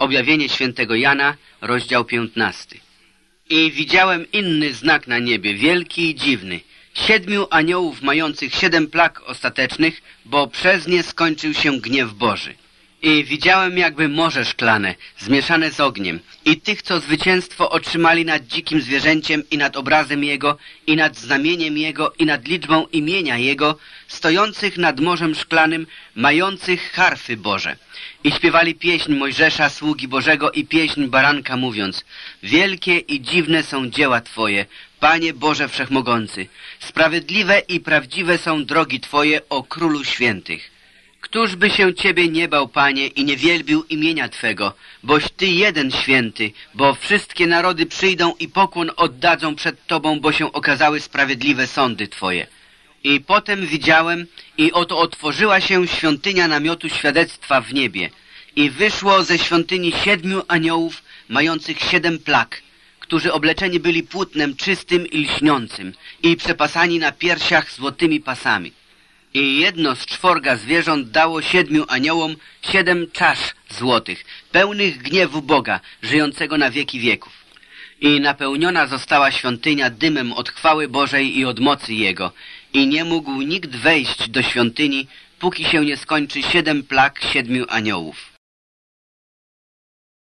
Objawienie świętego Jana, rozdział 15. I widziałem inny znak na niebie, wielki i dziwny. Siedmiu aniołów mających siedem plag ostatecznych, bo przez nie skończył się gniew Boży. I widziałem jakby morze szklane, zmieszane z ogniem, i tych, co zwycięstwo otrzymali nad dzikim zwierzęciem i nad obrazem jego, i nad znamieniem jego, i nad liczbą imienia jego, stojących nad morzem szklanym, mających harfy Boże. I śpiewali pieśń Mojżesza, sługi Bożego, i pieśń Baranka, mówiąc Wielkie i dziwne są dzieła Twoje, Panie Boże Wszechmogący. Sprawiedliwe i prawdziwe są drogi Twoje, o Królu Świętych. Któż by się Ciebie nie bał, Panie, i nie wielbił imienia Twego, boś Ty jeden święty, bo wszystkie narody przyjdą i pokłon oddadzą przed Tobą, bo się okazały sprawiedliwe sądy Twoje. I potem widziałem, i oto otworzyła się świątynia namiotu świadectwa w niebie. I wyszło ze świątyni siedmiu aniołów, mających siedem plag, którzy obleczeni byli płótnem czystym i lśniącym i przepasani na piersiach złotymi pasami. I jedno z czworga zwierząt dało siedmiu aniołom siedem czasz złotych, pełnych gniewu Boga, żyjącego na wieki wieków. I napełniona została świątynia dymem od chwały Bożej i od mocy Jego. I nie mógł nikt wejść do świątyni, póki się nie skończy siedem plag siedmiu aniołów.